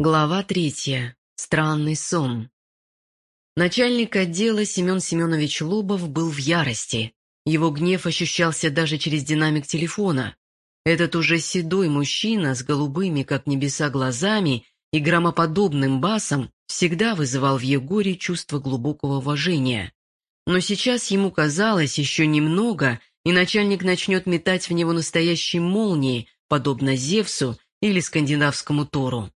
Глава третья. Странный сон. Начальник отдела Семен Семенович Лобов был в ярости. Его гнев ощущался даже через динамик телефона. Этот уже седой мужчина с голубыми, как небеса, глазами и громоподобным басом всегда вызывал в Егоре чувство глубокого уважения. Но сейчас ему казалось еще немного, и начальник начнет метать в него настоящие молнии, подобно Зевсу или скандинавскому Тору.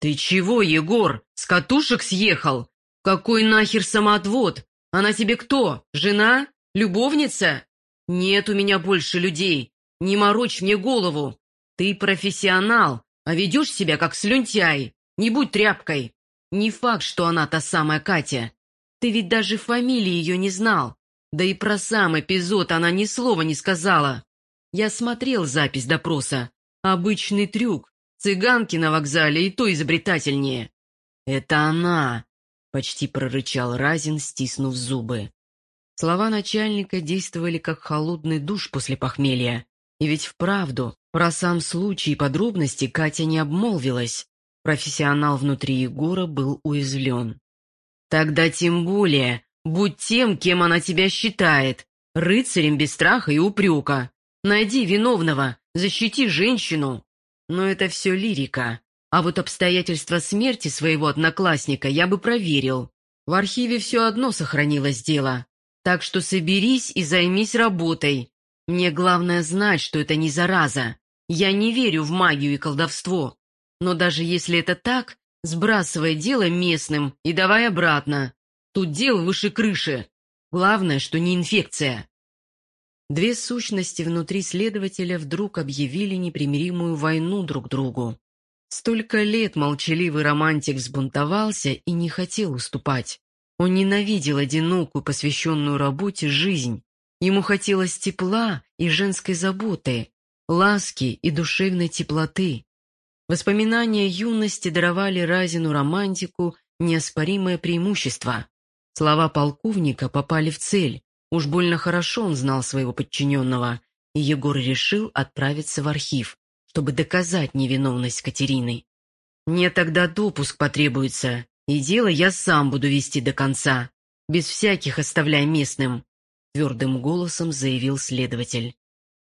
«Ты чего, Егор, с катушек съехал? Какой нахер самоотвод? Она тебе кто, жена? Любовница? Нет у меня больше людей. Не морочь мне голову. Ты профессионал, а ведешь себя как слюнтяй. Не будь тряпкой. Не факт, что она та самая Катя. Ты ведь даже фамилии ее не знал. Да и про сам эпизод она ни слова не сказала. Я смотрел запись допроса. Обычный трюк. Цыганки на вокзале и то изобретательнее. «Это она!» — почти прорычал Разин, стиснув зубы. Слова начальника действовали как холодный душ после похмелья. И ведь вправду, про сам случай и подробности Катя не обмолвилась. Профессионал внутри Егора был уязвлен. «Тогда тем более, будь тем, кем она тебя считает, рыцарем без страха и упрека. Найди виновного, защити женщину!» Но это все лирика. А вот обстоятельства смерти своего одноклассника я бы проверил. В архиве все одно сохранилось дело. Так что соберись и займись работой. Мне главное знать, что это не зараза. Я не верю в магию и колдовство. Но даже если это так, сбрасывай дело местным и давай обратно. Тут дел выше крыши. Главное, что не инфекция. Две сущности внутри следователя вдруг объявили непримиримую войну друг другу. Столько лет молчаливый романтик взбунтовался и не хотел уступать. Он ненавидел одинокую, посвященную работе, жизнь. Ему хотелось тепла и женской заботы, ласки и душевной теплоты. Воспоминания юности даровали Разину романтику неоспоримое преимущество. Слова полковника попали в цель. Уж больно хорошо он знал своего подчиненного, и Егор решил отправиться в архив, чтобы доказать невиновность Катерины. «Мне тогда допуск потребуется, и дело я сам буду вести до конца, без всяких оставляй местным», твердым голосом заявил следователь.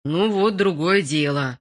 «Ну вот другое дело».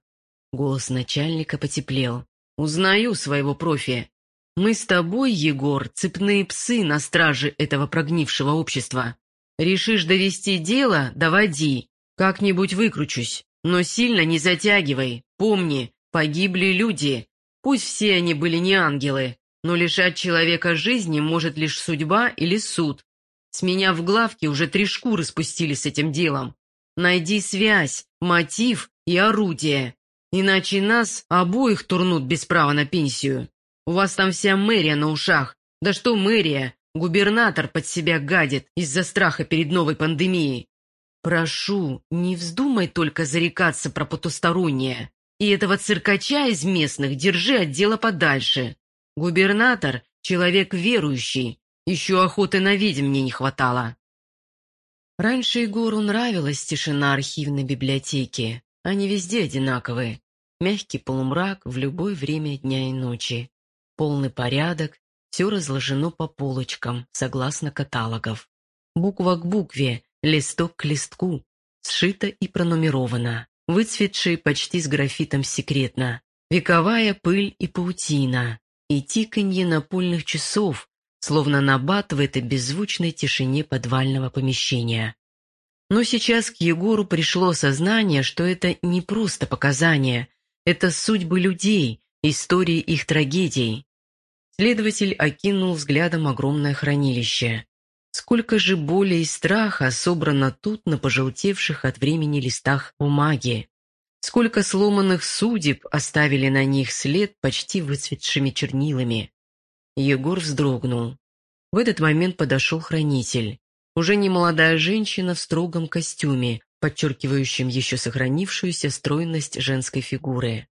Голос начальника потеплел. «Узнаю своего профи. Мы с тобой, Егор, цепные псы на страже этого прогнившего общества. Решишь довести дело – доводи. Как-нибудь выкручусь. Но сильно не затягивай. Помни, погибли люди. Пусть все они были не ангелы, но лишать человека жизни может лишь судьба или суд. С меня в главке уже три шкуры спустили с этим делом. Найди связь, мотив и орудие. Иначе нас обоих турнут без права на пенсию. У вас там вся мэрия на ушах. Да что мэрия? Губернатор под себя гадит из-за страха перед новой пандемией. Прошу, не вздумай только зарекаться про потустороннее. И этого циркача из местных держи от дела подальше. Губернатор — человек верующий. Еще охоты на ведьм мне не хватало. Раньше Егору нравилась тишина архивной библиотеки. Они везде одинаковые. Мягкий полумрак в любое время дня и ночи. Полный порядок все разложено по полочкам, согласно каталогов. Буква к букве, листок к листку, сшито и пронумеровано, выцветшие почти с графитом секретно. Вековая пыль и паутина, и тиканье напольных часов, словно набат в этой беззвучной тишине подвального помещения. Но сейчас к Егору пришло сознание, что это не просто показания, это судьбы людей, истории их трагедий. Следователь окинул взглядом огромное хранилище. Сколько же боли и страха собрано тут на пожелтевших от времени листах бумаги. Сколько сломанных судеб оставили на них след почти выцветшими чернилами. Егор вздрогнул. В этот момент подошел хранитель. Уже не молодая женщина в строгом костюме, подчеркивающем еще сохранившуюся стройность женской фигуры.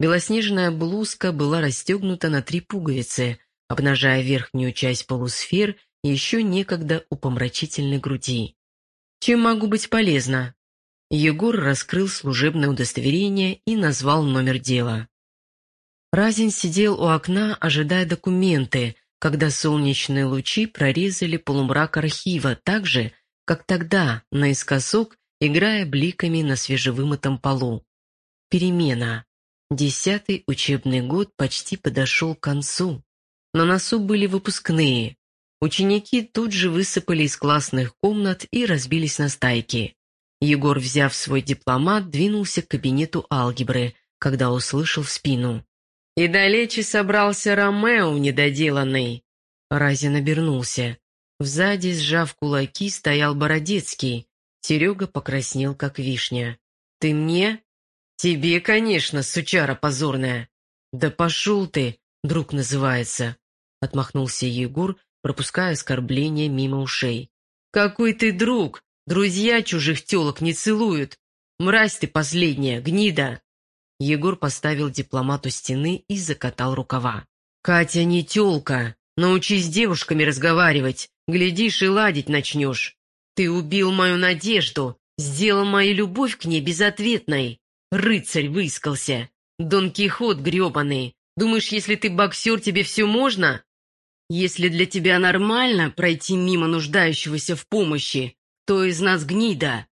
Белоснежная блузка была расстегнута на три пуговицы, обнажая верхнюю часть полусфер и еще некогда упомрачительной груди. «Чем могу быть полезна?» Егор раскрыл служебное удостоверение и назвал номер дела. Разин сидел у окна, ожидая документы, когда солнечные лучи прорезали полумрак архива так же, как тогда, наискосок, играя бликами на свежевымытом полу. Перемена. Десятый учебный год почти подошел к концу. На носу были выпускные. Ученики тут же высыпали из классных комнат и разбились на стайки. Егор, взяв свой дипломат, двинулся к кабинету алгебры, когда услышал в спину. «И далече собрался Ромео недоделанный!» Разин обернулся. Сзади, сжав кулаки, стоял Бородецкий. Серега покраснел, как вишня. «Ты мне?» «Тебе, конечно, сучара позорная!» «Да пошел ты, друг называется!» Отмахнулся Егор, пропуская оскорбление мимо ушей. «Какой ты друг! Друзья чужих телок не целуют! Мразь ты последняя, гнида!» Егор поставил дипломат у стены и закатал рукава. «Катя не тёлка. Научись с девушками разговаривать. Глядишь и ладить начнешь. Ты убил мою надежду, сделал мою любовь к ней безответной. Рыцарь выискался. Дон Кихот гребаный. Думаешь, если ты боксер, тебе все можно? Если для тебя нормально пройти мимо нуждающегося в помощи, то из нас гнида.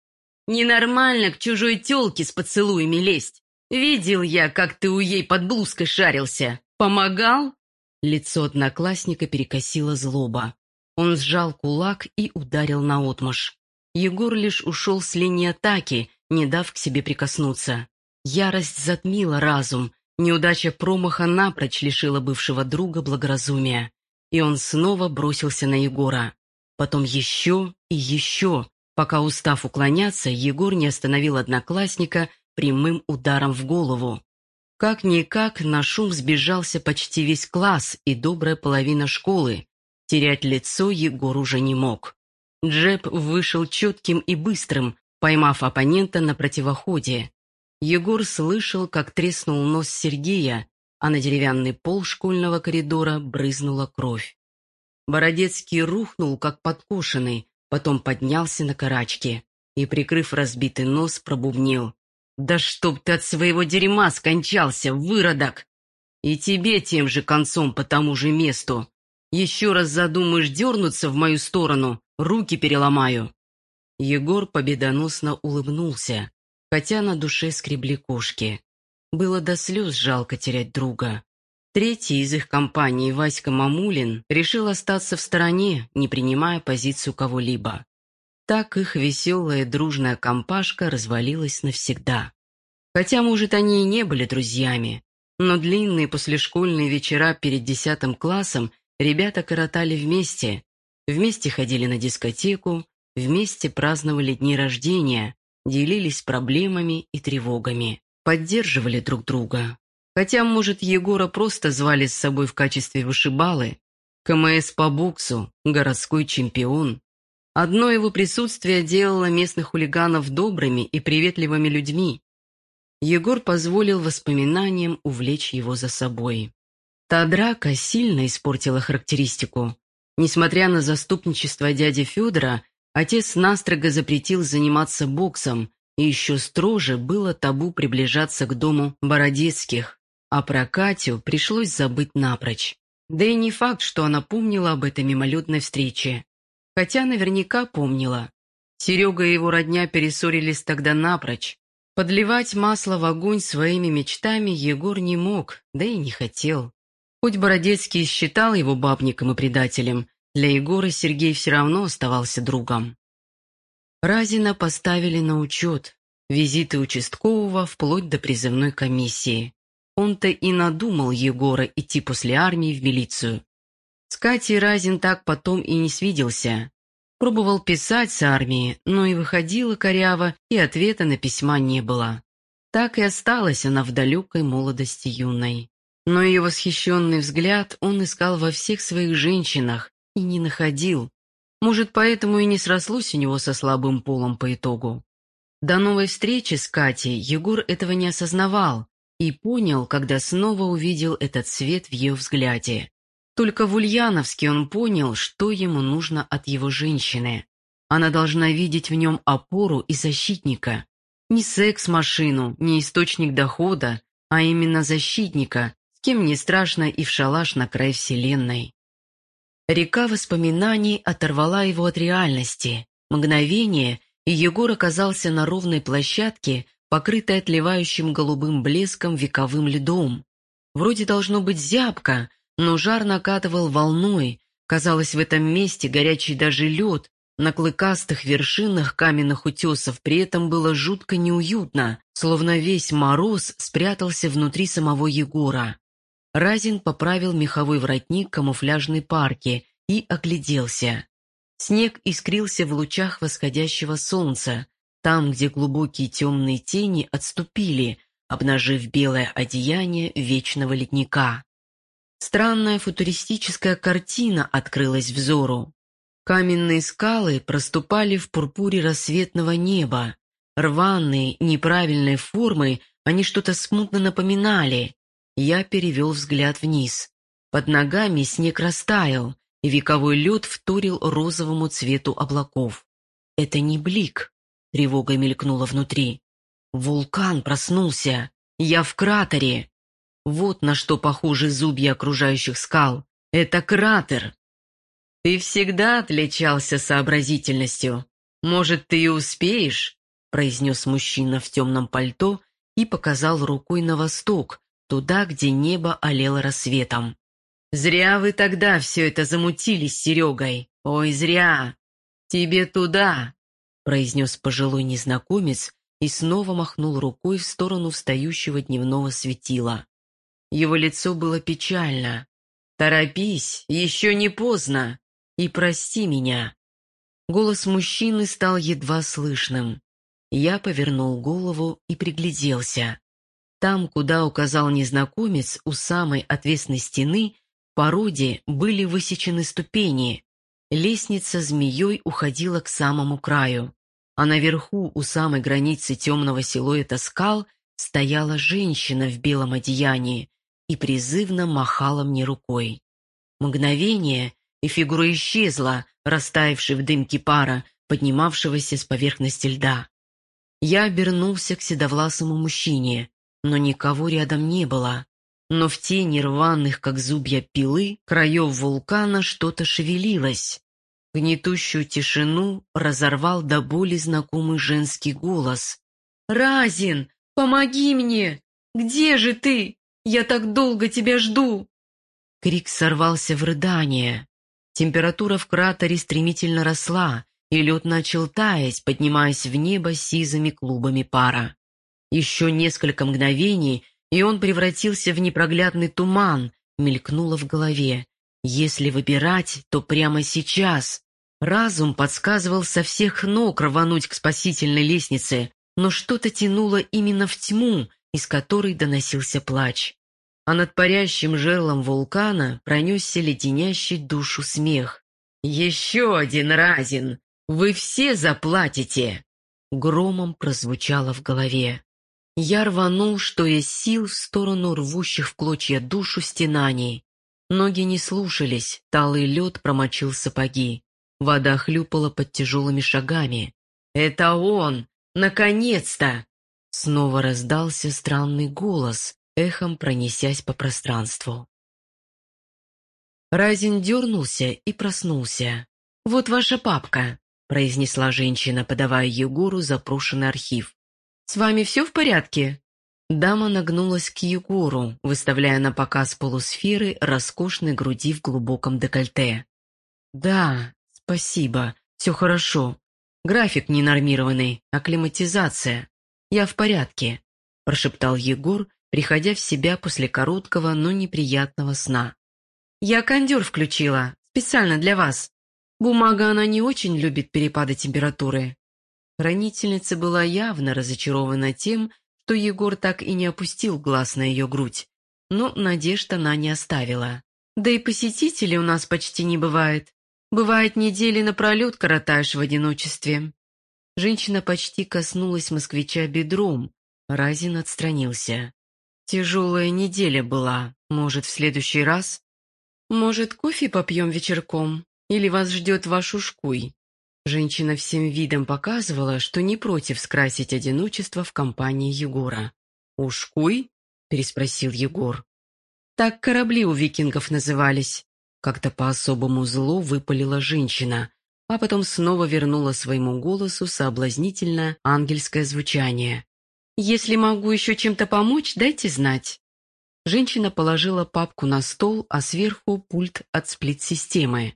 Ненормально к чужой тёлке с поцелуями лезть. «Видел я, как ты у ей под блузкой шарился. Помогал?» Лицо одноклассника перекосило злоба. Он сжал кулак и ударил наотмашь. Егор лишь ушел с линии атаки, не дав к себе прикоснуться. Ярость затмила разум, неудача промаха напрочь лишила бывшего друга благоразумия. И он снова бросился на Егора. Потом еще и еще, пока, устав уклоняться, Егор не остановил одноклассника прямым ударом в голову. Как-никак на шум сбежался почти весь класс и добрая половина школы. Терять лицо Егор уже не мог. Джеб вышел четким и быстрым, поймав оппонента на противоходе. Егор слышал, как треснул нос Сергея, а на деревянный пол школьного коридора брызнула кровь. Бородецкий рухнул, как подкошенный, потом поднялся на карачки и, прикрыв разбитый нос, пробубнил. «Да чтоб ты от своего дерьма скончался, выродок! И тебе тем же концом по тому же месту. Еще раз задумаешь дернуться в мою сторону, руки переломаю». Егор победоносно улыбнулся, хотя на душе скребли кошки. Было до слез жалко терять друга. Третий из их компании, Васька Мамулин, решил остаться в стороне, не принимая позицию кого-либо. Так их веселая дружная компашка развалилась навсегда. Хотя, может, они и не были друзьями, но длинные послешкольные вечера перед десятым классом ребята коротали вместе, вместе ходили на дискотеку, вместе праздновали дни рождения, делились проблемами и тревогами, поддерживали друг друга. Хотя, может, Егора просто звали с собой в качестве вышибалы, КМС по боксу, городской чемпион, Одно его присутствие делало местных хулиганов добрыми и приветливыми людьми. Егор позволил воспоминаниям увлечь его за собой. Та драка сильно испортила характеристику. Несмотря на заступничество дяди Федора, отец настрого запретил заниматься боксом, и еще строже было табу приближаться к дому Бородецких, а про Катю пришлось забыть напрочь. Да и не факт, что она помнила об этой мимолетной встрече хотя наверняка помнила. Серега и его родня перессорились тогда напрочь. Подливать масло в огонь своими мечтами Егор не мог, да и не хотел. Хоть Бородецкий считал его бабником и предателем, для Егора Сергей все равно оставался другом. Разина поставили на учет, визиты участкового вплоть до призывной комиссии. Он-то и надумал Егора идти после армии в милицию. С Катей Разин так потом и не свиделся. Пробовал писать с армии, но и выходила коряво, и ответа на письма не было. Так и осталась она в далекой молодости юной. Но ее восхищенный взгляд он искал во всех своих женщинах и не находил. Может, поэтому и не срослось у него со слабым полом по итогу. До новой встречи с Катей Егор этого не осознавал и понял, когда снова увидел этот свет в ее взгляде. Только в Ульяновске он понял, что ему нужно от его женщины. Она должна видеть в нем опору и защитника. Не секс-машину, не источник дохода, а именно защитника, С кем не страшно и в шалаш на край вселенной. Река воспоминаний оторвала его от реальности. Мгновение, и Егор оказался на ровной площадке, покрытой отливающим голубым блеском вековым льдом. Вроде должно быть зябко, но жар накатывал волной. Казалось, в этом месте горячий даже лед, на клыкастых вершинах каменных утесов при этом было жутко неуютно, словно весь мороз спрятался внутри самого Егора. Разин поправил меховой воротник камуфляжной парки и огляделся. Снег искрился в лучах восходящего солнца, там, где глубокие темные тени отступили, обнажив белое одеяние вечного ледника. Странная футуристическая картина открылась взору. Каменные скалы проступали в пурпуре рассветного неба. Рваные, неправильной формы, они что-то смутно напоминали. Я перевел взгляд вниз. Под ногами снег растаял, и вековой лед вторил розовому цвету облаков. Это не блик, тревога мелькнула внутри. Вулкан проснулся. Я в кратере. Вот на что похожи зубья окружающих скал. Это кратер. Ты всегда отличался сообразительностью. Может, ты и успеешь? произнес мужчина в темном пальто и показал рукой на восток, туда, где небо олело рассветом. «Зря вы тогда все это замутили с Серегой. Ой, зря! Тебе туда!» произнес пожилой незнакомец и снова махнул рукой в сторону встающего дневного светила. Его лицо было печально. «Торопись, еще не поздно, и прости меня». Голос мужчины стал едва слышным. Я повернул голову и пригляделся. Там, куда указал незнакомец, у самой отвесной стены, породе были высечены ступени. Лестница змеей уходила к самому краю а наверху, у самой границы темного силуэта скал, стояла женщина в белом одеянии и призывно махала мне рукой. Мгновение, и фигура исчезла, растаявшей в дымке пара, поднимавшегося с поверхности льда. Я обернулся к седовласому мужчине, но никого рядом не было. Но в тени рваных, как зубья пилы, краев вулкана что-то шевелилось. Гнетущую тишину разорвал до боли знакомый женский голос. «Разин, помоги мне! Где же ты? Я так долго тебя жду!» Крик сорвался в рыдание. Температура в кратере стремительно росла, и лед начал таять, поднимаясь в небо сизыми клубами пара. Еще несколько мгновений, и он превратился в непроглядный туман, мелькнуло в голове. Если выбирать, то прямо сейчас. Разум подсказывал со всех ног рвануть к спасительной лестнице, но что-то тянуло именно в тьму, из которой доносился плач. А над парящим жерлом вулкана пронесся леденящий душу смех. «Еще один разин! Вы все заплатите!» Громом прозвучало в голове. Я рванул, что есть сил, в сторону рвущих в клочья душу стенаний. Ноги не слушались, талый лед промочил сапоги. Вода хлюпала под тяжелыми шагами. «Это он! Наконец-то!» Снова раздался странный голос, эхом пронесясь по пространству. Разин дернулся и проснулся. «Вот ваша папка», — произнесла женщина, подавая Егору запрошенный архив. «С вами все в порядке?» Дама нагнулась к Егору, выставляя на показ полусферы роскошной груди в глубоком декольте. «Да, спасибо, все хорошо. График ненормированный, акклиматизация. Я в порядке», – прошептал Егор, приходя в себя после короткого, но неприятного сна. «Я кондер включила, специально для вас. Бумага она не очень любит перепады температуры». Хранительница была явно разочарована тем, что Егор так и не опустил глаз на ее грудь. Но надежд она не оставила. Да и посетителей у нас почти не бывает. Бывает, недели напролет коротаешь в одиночестве. Женщина почти коснулась москвича бедром. Разин отстранился. Тяжелая неделя была. Может, в следующий раз? Может, кофе попьем вечерком? Или вас ждет ваш ушкуй? Женщина всем видом показывала, что не против скрасить одиночество в компании Егора. «Ушкуй?» – переспросил Егор. Так корабли у викингов назывались. Как-то по-особому зло выпалила женщина, а потом снова вернула своему голосу соблазнительное ангельское звучание. «Если могу еще чем-то помочь, дайте знать». Женщина положила папку на стол, а сверху пульт от сплит-системы.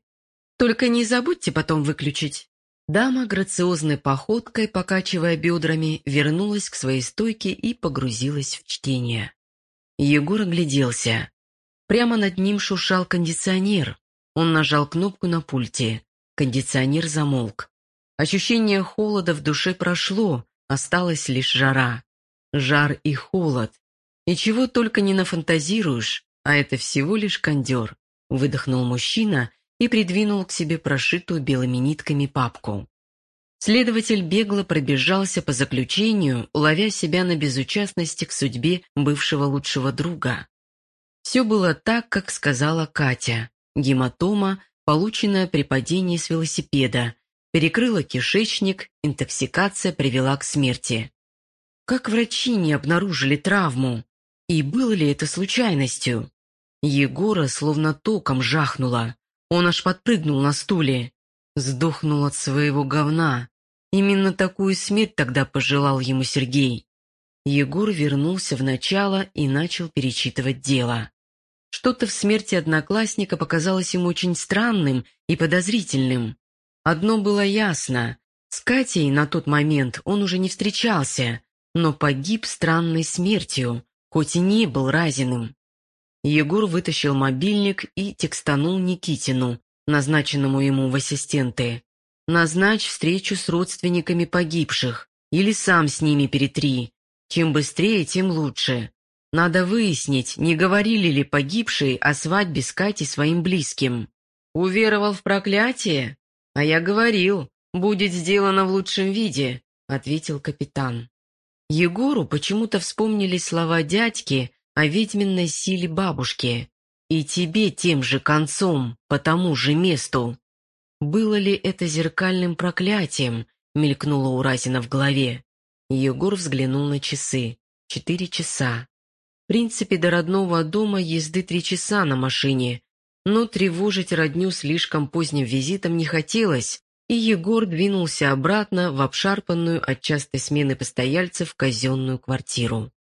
«Только не забудьте потом выключить». Дама грациозной походкой, покачивая бедрами, вернулась к своей стойке и погрузилась в чтение. Егор огляделся. Прямо над ним шуршал кондиционер. Он нажал кнопку на пульте. Кондиционер замолк. Ощущение холода в душе прошло, осталась лишь жара. Жар и холод. И чего только не нафантазируешь, а это всего лишь кондер. Выдохнул мужчина и придвинул к себе прошитую белыми нитками папку. Следователь бегло пробежался по заключению, ловя себя на безучастности к судьбе бывшего лучшего друга. Все было так, как сказала Катя. Гематома, полученная при падении с велосипеда, перекрыла кишечник, интоксикация привела к смерти. Как врачи не обнаружили травму? И было ли это случайностью? Егора словно током жахнуло. Он аж подпрыгнул на стуле. Сдохнул от своего говна. Именно такую смерть тогда пожелал ему Сергей. Егор вернулся в начало и начал перечитывать дело. Что-то в смерти одноклассника показалось ему очень странным и подозрительным. Одно было ясно. С Катей на тот момент он уже не встречался, но погиб странной смертью, хоть и не был разиным. Егор вытащил мобильник и текстанул Никитину, назначенному ему в ассистенты. «Назначь встречу с родственниками погибших или сам с ними перетри. Чем быстрее, тем лучше. Надо выяснить, не говорили ли погибшие о свадьбе с Катей своим близким. Уверовал в проклятие? А я говорил, будет сделано в лучшем виде, ответил капитан. Егору почему-то вспомнили слова дядьки о ведьминной силе бабушки. И тебе тем же концом, по тому же месту. Было ли это зеркальным проклятием, мелькнуло у Разина в голове. Егор взглянул на часы. Четыре часа. В принципе, до родного дома езды три часа на машине, но тревожить родню слишком поздним визитом не хотелось, и Егор двинулся обратно в обшарпанную от частой смены постояльцев казенную квартиру.